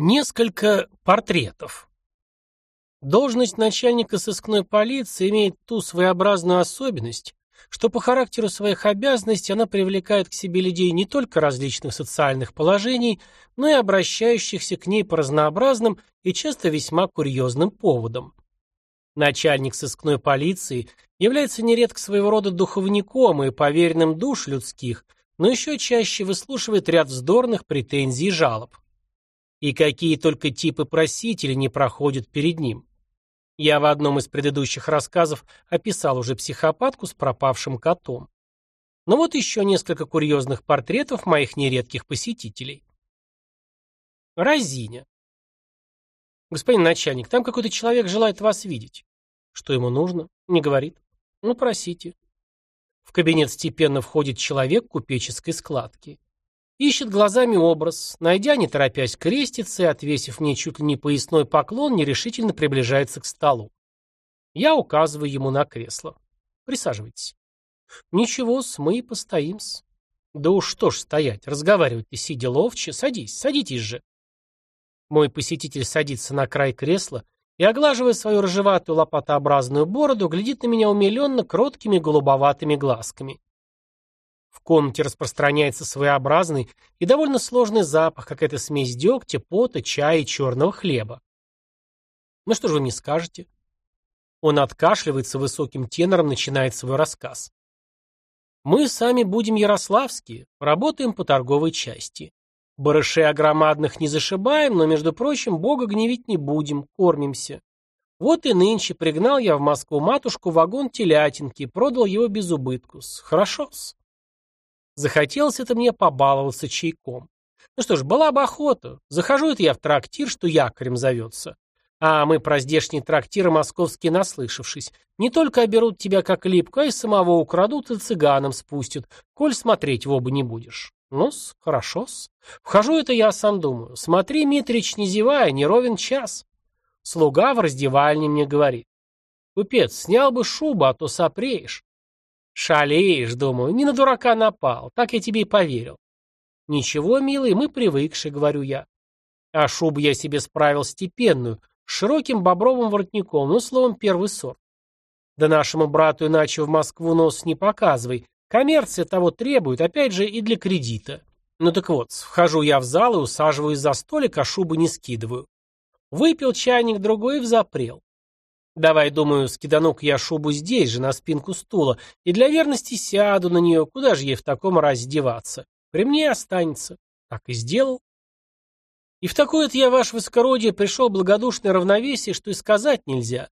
Несколько портретов. Должность начальника сыскной полиции имеет ту своеобразную особенность, что по характеру своих обязанностей она привлекает к себе людей не только различных социальных положений, но и обращающихся к ней по разнообразным и часто весьма курьезным поводам. Начальник сыскной полиции является нередко своего рода духовником и поверенным душ людских, но еще чаще выслушивает ряд вздорных претензий и жалоб. И какие только типы просителей не проходят перед ним. Я в одном из предыдущих рассказов описал уже психопатку с пропавшим котом. Но вот еще несколько курьезных портретов моих нередких посетителей. Разиня. Господин начальник, там какой-то человек желает вас видеть. Что ему нужно? Не говорит. Ну, просите. В кабинет степенно входит человек купеческой складки. Ищет глазами образ, найдя, не торопясь, крестится и, отвесив мне чуть ли не поясной поклон, нерешительно приближается к столу. Я указываю ему на кресло. Присаживайтесь. Ничего-с, мы и постоим-с. Да уж что ж стоять, разговаривать-то сидя ловче. Садись, садитесь же. Мой посетитель садится на край кресла и, оглаживая свою рыжеватую лопатообразную бороду, глядит на меня умиленно кроткими голубоватыми глазками. Комнате распространяется своеобразный и довольно сложный запах, какая-то смесь дегтя, пота, чая и черного хлеба. Ну что же вы мне скажете? Он откашливается высоким тенором, начинает свой рассказ. Мы сами будем ярославские, работаем по торговой части. Барышей огромадных не зашибаем, но, между прочим, Бога гневить не будем, кормимся. Вот и нынче пригнал я в Москву матушку вагон телятинки и продал его без убытку-с. Хорошо-с. Захотелось это мне побаловаться чайком. Ну что ж, была бы охота. Захожу это я в трактир, что якорем зовется. А мы про здешние трактиры московские наслышавшись. Не только оберут тебя как липку, а и самого украдут и цыганам спустят, коль смотреть в оба не будешь. Ну-с, хорошо-с. Вхожу это я сам думаю. Смотри, Митрич, не зевая, не ровен час. Слуга в раздевальне мне говорит. Купец, снял бы шубу, а то сопреешь. Шалеешь, думаю, не на дурака напал, так я тебе и поверил. Ничего, милый, мы привыкши, говорю я. А шубу я себе справил степенную, с широким бобровым воротником, ну, словом, первый сорт. Да нашему брату иначе в Москву нос не показывай. Коммерция того требует, опять же, и для кредита. Ну так вот, вхожу я в зал и усаживаюсь за столик, а шубу не скидываю. Выпил чайник другой и взапрел. Давай, думаю, скидану-ка я шубу здесь же, на спинку стула, и для верности сяду на нее, куда же ей в таком разе деваться? При мне останется. Так и сделал. И в такое-то я, ваше высокородие, пришел благодушное равновесие, что и сказать нельзя.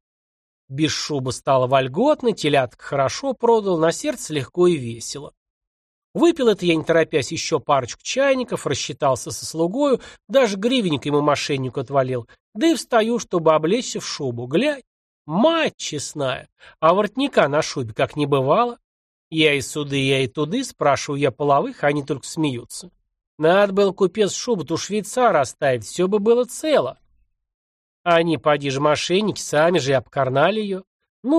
Без шубы стало вольготно, телятка хорошо продал, на сердце легко и весело. Выпил это я, не торопясь, еще парочку чайников, рассчитался со слугою, даже гривенник ему мошеннику отвалил, да и встаю, чтобы облечься в шубу. Глядь, Мать честная, а воротника на шубе как не бывало. Я и суды, я и туды, спрашиваю я половых, а они только смеются. Надо было купец шубу-то швейцара оставить, все бы было цело. А они, поди же, мошенники, сами же и обкарнали ее.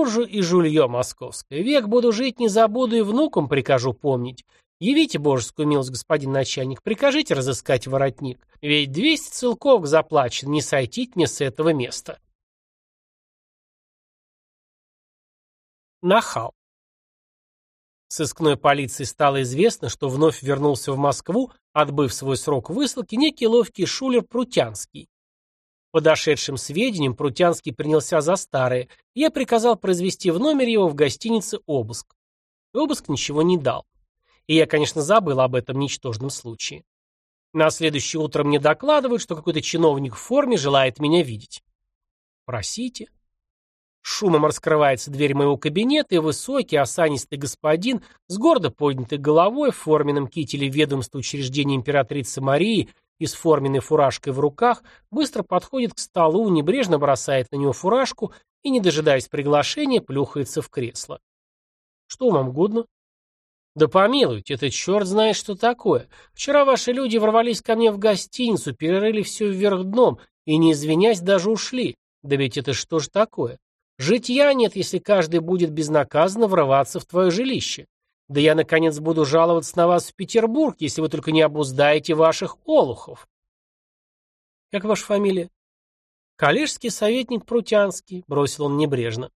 Же и жулье московское. Век буду жить, не забуду и внукам прикажу помнить. Явите божескую милость, господин начальник, прикажите разыскать воротник. Ведь двести целков заплачен, не сойти мне с этого места. Нахал. Сыскной полиции стало известно, что вновь вернулся в Москву, отбыв свой срок высылки, некий ловкий шулер Прутянский. Подошедшим сведениям Прутянский принялся за старое, и я приказал произвести в номере его в гостинице обыск. И обыск ничего не дал. И я, конечно, забыл об этом ничтожном случае. На следующее утро мне докладывают, что какой-то чиновник в форме желает меня видеть. Просите. Шумом раскрывается дверь моего кабинета, и высокий, осанистый господин с гордо поднятой головой в форменном кителе ведомства учреждения императрицы Марии и с форменной фуражкой в руках быстро подходит к столу, небрежно бросает на него фуражку и, не дожидаясь приглашения, плюхается в кресло. «Что вам угодно?» «Да помилуйте, это черт знает, что такое. Вчера ваши люди ворвались ко мне в гостиницу, перерыли все вверх дном и, не извинясь, даже ушли. Да ведь это что же такое? Житья нет, если каждый будет безнаказанно врываться в твое жилище. Да я, наконец, буду жаловаться на вас в Петербург, если вы только не обуздаете ваших олухов. Как ваша фамилия? Коллежский советник Прутянский, бросил он небрежно.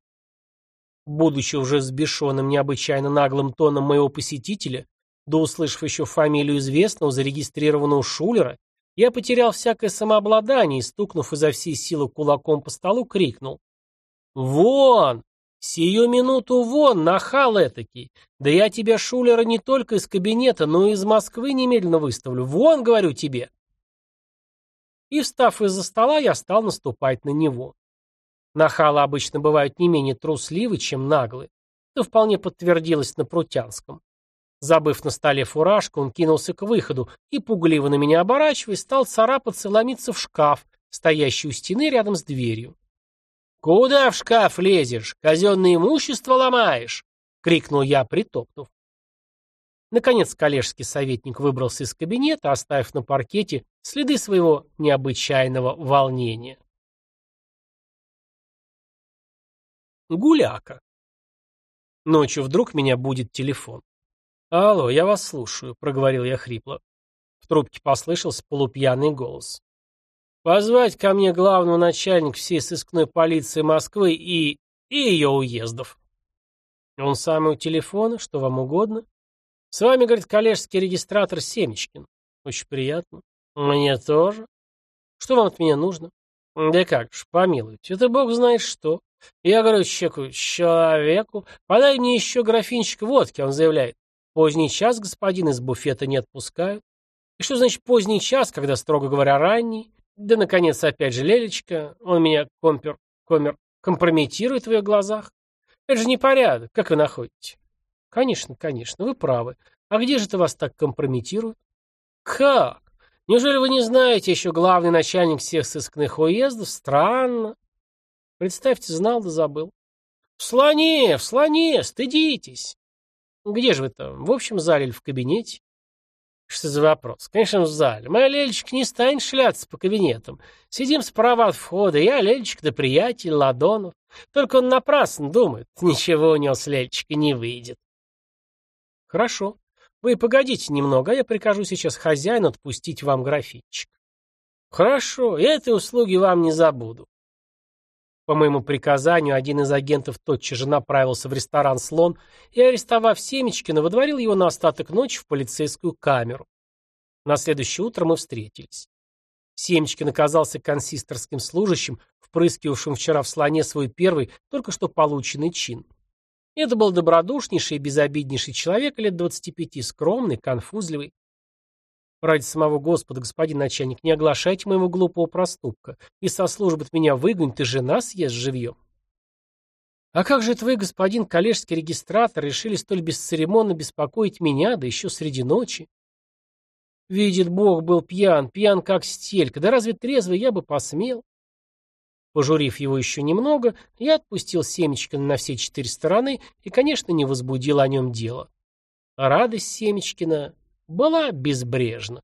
Будучи уже взбешенным необычайно наглым тоном моего посетителя, да услышав еще фамилию известного, зарегистрированного Шулера, я потерял всякое самообладание и, стукнув изо всей силы кулаком по столу, крикнул. «Вон! Сию минуту вон, нахал этакий! Да я тебя, Шулера, не только из кабинета, но и из Москвы немедленно выставлю. Вон, говорю тебе!» И, встав из-за стола, я стал наступать на него. Нахалы обычно бывают не менее трусливы, чем наглые. Это вполне подтвердилось на Прутянском. Забыв на столе фуражку, он кинулся к выходу и, пугливо на меня оборачиваясь, стал царапаться и ломиться в шкаф, стоящий у стены рядом с дверью. «Куда в шкаф лезешь? Казенное имущество ломаешь!» — крикнул я, притопнув. Наконец коллежский советник выбрался из кабинета, оставив на паркете следы своего необычайного волнения. Гуляка. Ночью вдруг меня будет телефон. «Алло, я вас слушаю», — проговорил я хрипло. В трубке послышался полупьяный голос. «Позвать ко мне главного начальника всей сыскной полиции Москвы и... и ее уездов». «Он самый у телефона, что вам угодно?» «С вами, — говорит, — коллежский регистратор Семечкин. Очень приятно. Мне тоже. Что вам от меня нужно?» «Да как ж, помилуйте, это бог знает что. Я говорю человеку, человеку, подай мне еще графинчик водки, он заявляет. Поздний час господин из буфета не отпускают. И что значит поздний час, когда, строго говоря, ранний? Да, наконец, опять же, Лелечка, он меня компер, комер, компрометирует в ее глазах. Это же непорядок, как вы находите? Конечно, конечно, вы правы. А где же это вас так компрометирует? Как? Неужели вы не знаете еще главный начальник всех сыскных уездов? Странно. Представьте, знал да забыл. В слоне, в слоне, стыдитесь. Где же вы там? В общем зале или в кабинете? Что за вопрос? Конечно, в зале. Моя Лелечка не станет шляться по кабинетам. Сидим справа от входа. Я, Лелечка, да приятель, Ладонов. Только он напрасно думает. Ничего у него с Лелечкой не выйдет. Хорошо. Вы погодите немного, а я прикажу сейчас хозяину отпустить вам графитчик. Хорошо, этой услуги вам не забуду. По моему приказанию, один из агентов тотчас же направился в ресторан «Слон» и, арестовав Семечкина, выдворил его на остаток ночи в полицейскую камеру. На следующее утро мы встретились. Семечкин оказался консисторским служащим, впрыскивавшим вчера в «Слоне» свой первый, только что полученный чин. Это был добродушнейший и безобиднейший человек лет 25, скромный, конфузливый. Ради самого Господа, господин начальник, не оглашайте моего глупого проступка. И со службы от меня выгонят, и жена съест живьем. А как же это вы, господин коллежский регистратор, решили столь бесцеремонно беспокоить меня, да еще среди ночи? Видит Бог, был пьян, пьян как стелька, да разве трезвый я бы посмел? Пожурив его еще немного, я отпустил Семечкина на все четыре стороны и, конечно, не возбудил о нем дело. радость Семечкина была безбрежна.